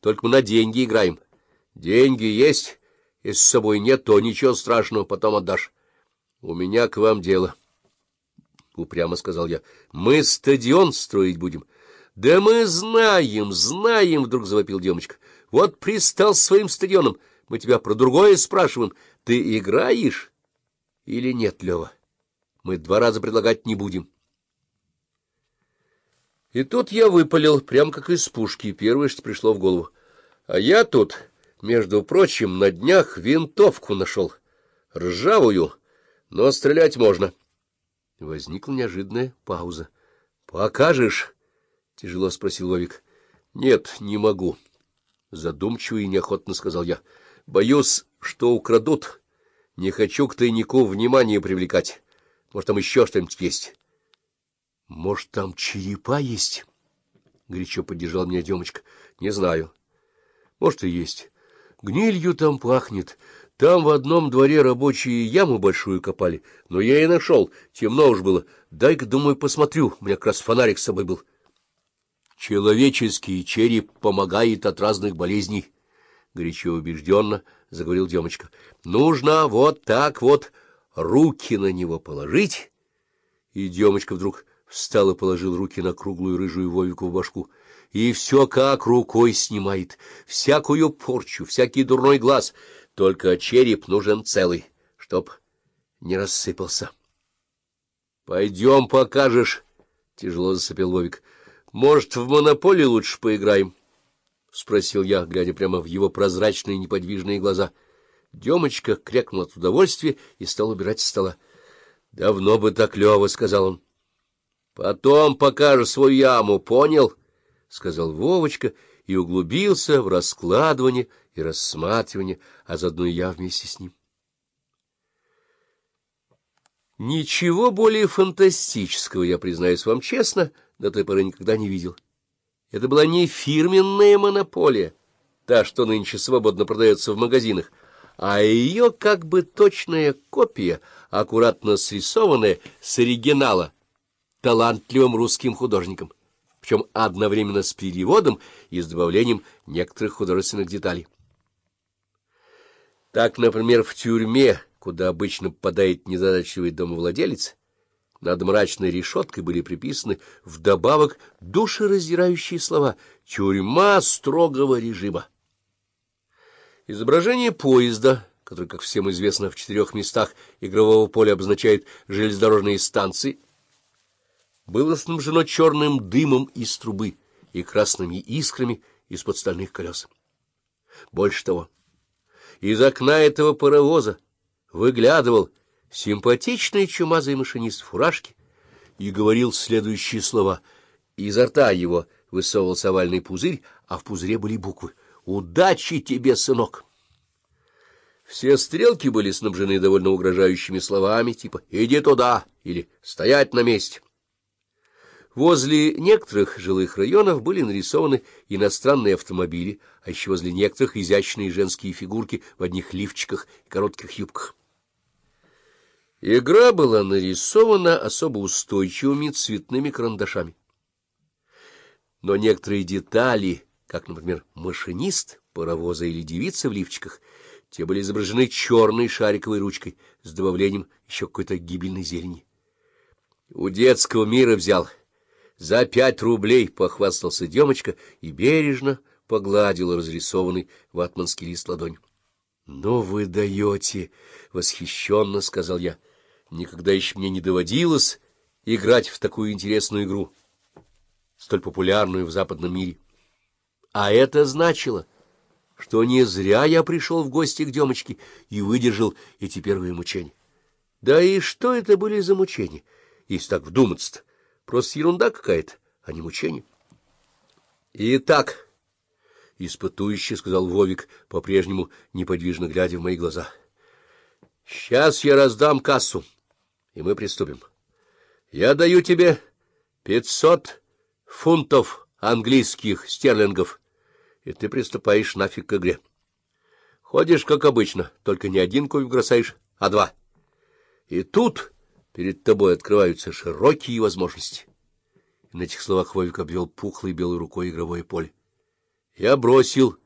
только мы на деньги играем. Деньги есть, если с собой нет, то ничего страшного, потом отдашь. У меня к вам дело, — упрямо сказал я. Мы стадион строить будем. Да мы знаем, знаем, — вдруг завопил девочка. Вот пристал с своим стадионом. Мы тебя про другое спрашиваем. Ты играешь или нет, Лева? Мы два раза предлагать не будем. И тут я выпалил, прям как из пушки, первое, что пришло в голову. А я тут, между прочим, на днях винтовку нашел. Ржавую, но стрелять можно. Возникла неожиданная пауза. — Покажешь? — тяжело спросил Вовик. — Нет, не могу. Задумчиво и неохотно сказал я. — Боюсь, что украдут. Не хочу к тайнику внимание привлекать. Может, там еще что-нибудь есть. — Может, там черепа есть? — горячо поддержал меня Демочка. — Не знаю. — Может, и есть. Гнилью там пахнет. Там в одном дворе рабочие яму большую копали. Но я и нашел. Темно уж было. Дай-ка, думаю, посмотрю. У меня как раз фонарик с собой был. Человеческий череп помогает от разных болезней. Горячо убежденно заговорил Демочка. Нужно вот так вот руки на него положить. И Демочка вдруг встал и положил руки на круглую рыжую Вовику в башку. И все как рукой снимает, всякую порчу, всякий дурной глаз. Только череп нужен целый, чтоб не рассыпался. — Пойдем покажешь, — тяжело засыпел Вовик. — Может, в монополии лучше поиграем? — спросил я, глядя прямо в его прозрачные неподвижные глаза. Демочка крякнул от удовольствия и стал убирать со стола. — Давно бы так, Лева, — сказал он. — Потом покажешь свою яму, понял? — сказал Вовочка и углубился в раскладывание и рассматривание, а заодно и я вместе с ним. Ничего более фантастического, я признаюсь вам честно, до той поры никогда не видел. Это была не фирменная монополия, та, что нынче свободно продается в магазинах, а ее как бы точная копия, аккуратно срисованная с оригинала талантливым русским художником, причем одновременно с переводом и с добавлением некоторых художественных деталей. Так, например, в тюрьме, куда обычно попадает незадачливый домовладелец, над мрачной решеткой были приписаны вдобавок душераздирающие слова «Тюрьма строгого режима». Изображение поезда, который, как всем известно, в четырех местах игрового поля обозначает железнодорожные станции, было снабжено черным дымом из трубы и красными искрами из-под стальных колес. Больше того, из окна этого паровоза выглядывал симпатичный чумазый машинист в фуражке и говорил следующие слова. Изо рта его высовывался овальный пузырь, а в пузыре были буквы — Удачи тебе, сынок! Все стрелки были снабжены довольно угрожающими словами, типа «иди туда» или «стоять на месте». Возле некоторых жилых районов были нарисованы иностранные автомобили, а еще возле некоторых изящные женские фигурки в одних лифчиках и коротких юбках. Игра была нарисована особо устойчивыми цветными карандашами. Но некоторые детали как, например, машинист паровоза или девица в лифчиках, те были изображены черной шариковой ручкой с добавлением еще какой-то гибельной зелени. У детского мира взял. За пять рублей похвастался Демочка и бережно погладил разрисованный ватманский лист ладонь. — Ну вы даете! — восхищенно сказал я. — Никогда еще мне не доводилось играть в такую интересную игру, столь популярную в западном мире. А это значило, что не зря я пришел в гости к Демочке и выдержал эти первые мучения. Да и что это были за мучения, если так вдуматься-то? Просто ерунда какая-то, а не мучения. Итак, — испытующе сказал Вовик, по-прежнему неподвижно глядя в мои глаза, — сейчас я раздам кассу, и мы приступим. Я даю тебе пятьсот фунтов английских стерлингов и ты приступаешь нафиг к игре. Ходишь, как обычно, только не один кубик бросаешь, а два. И тут перед тобой открываются широкие возможности. На этих словах Вовик обвел пухлой белой рукой игровое поле. Я бросил